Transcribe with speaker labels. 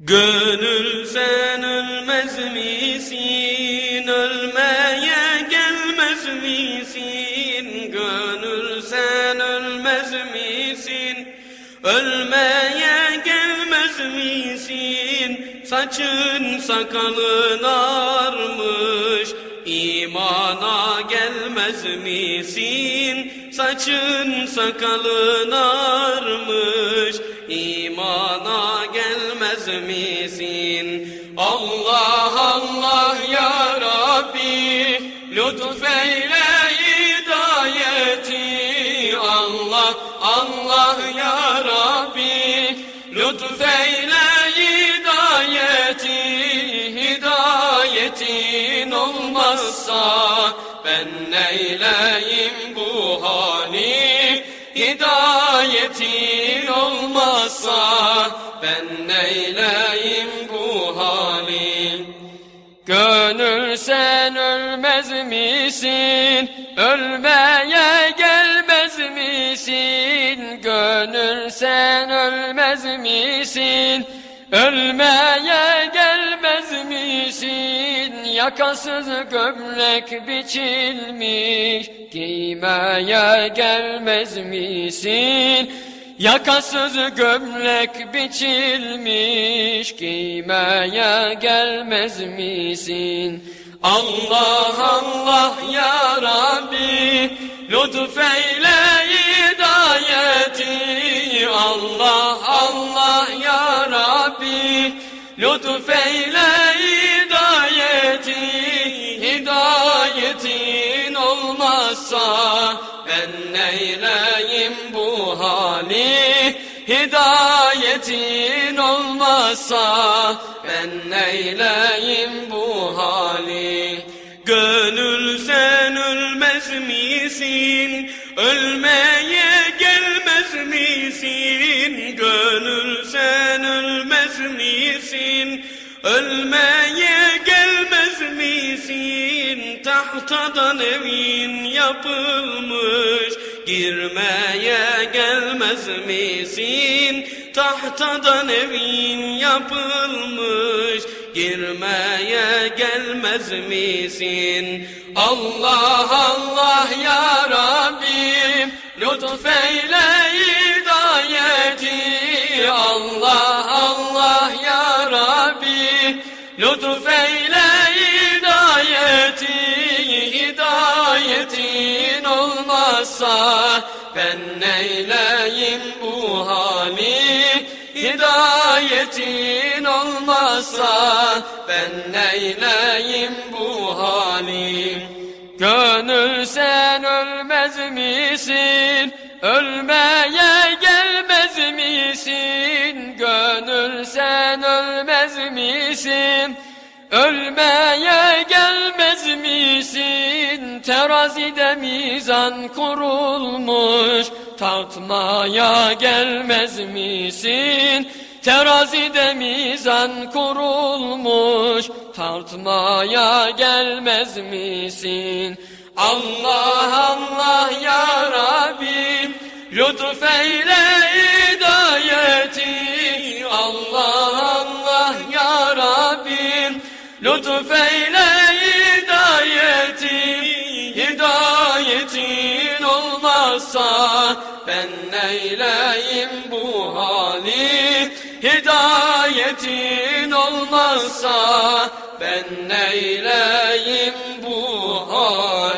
Speaker 1: Gönül sen ölmez misin? Ölmeye gelmez misin? Gönül sen ölmez misin? Ölmeye gelmez misin? Saçın sakalın armış İmana gelmez misin? Saçın sakalın armış İmana gelmez misin? Allah Allah ya Rabbi Lütfeyle hidayeti. Allah Allah ya Rabbi Lütfeyle hidayeti. Hidayetin olmazsa Ben neyleyim bu hali? Hidayetin olmazsa Ben neyleyim bu hali Gönül sen ölmez misin? Ölmeye gelmez misin? Gönül sen ölmez misin? Ölmeye gelmez misin? Yakasız gömlek biçilmiş Giymeye gelmez misin? Yakasız gömlek biçilmiş Giymeye gelmez misin? Allah Allah ya Rabbi Lütfeyle hidayeti Allah Allah ya Rabbi Lütfeyle hidayeti Hidayetin olmazsa Ben neyleyim bu hali Hidayetin olmazsa Ben neyleyim bu hali Gönül sen ölmez misin? Ölmeye gelmez misin? Gönül sen ölmez misin? Ölmeye gelmez misin? Tahtadan evin yapılmış Girmeye gelmez misin? Tahtadan evin yapılmış Girmeye gelmez misin? Allah Allah ya Rabbim Lütfeyle hidayeti Allah Allah ya Rabbi Lütfeyle Hidayetin olmazsa Ben neyleyim bu hali Hidayetin olmazsa Ben neyleyim bu hali Gönül sen ölmez misin? Ölmeye gelmez misin? Gönül sen ölmez misin? Ölmeye? Terazide mizan kurulmuş Tartmaya gelmez misin? Terazide mizan kurulmuş Tartmaya gelmez misin? Allah Allah ya Rabbi Lütfeyle hidayeti Allah Allah ya Rabbi Lütfeyle olmazsa Ben neyleyim bu hali? Hidayetin olmazsa Ben neyleyim bu hali